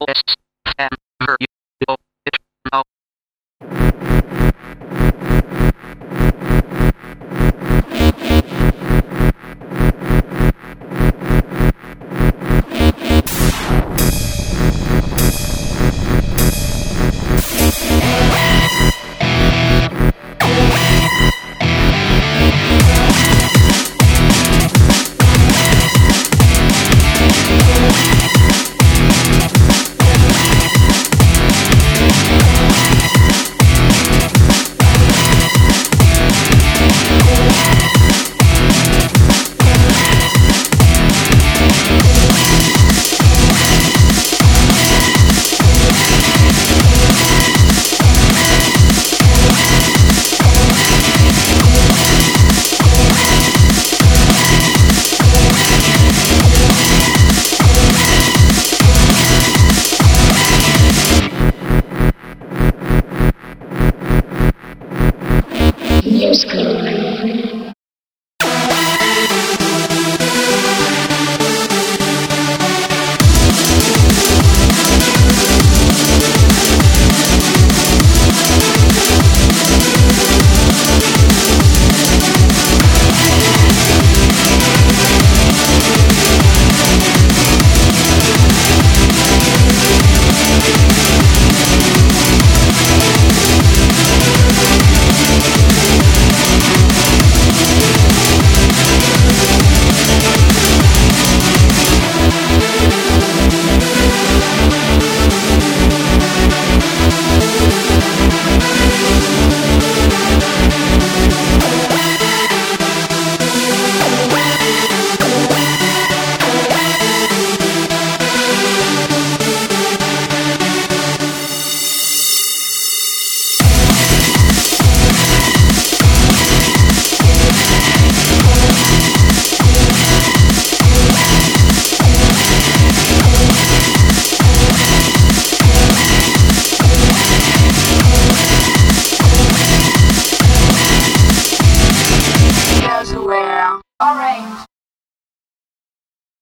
OS искренне. orange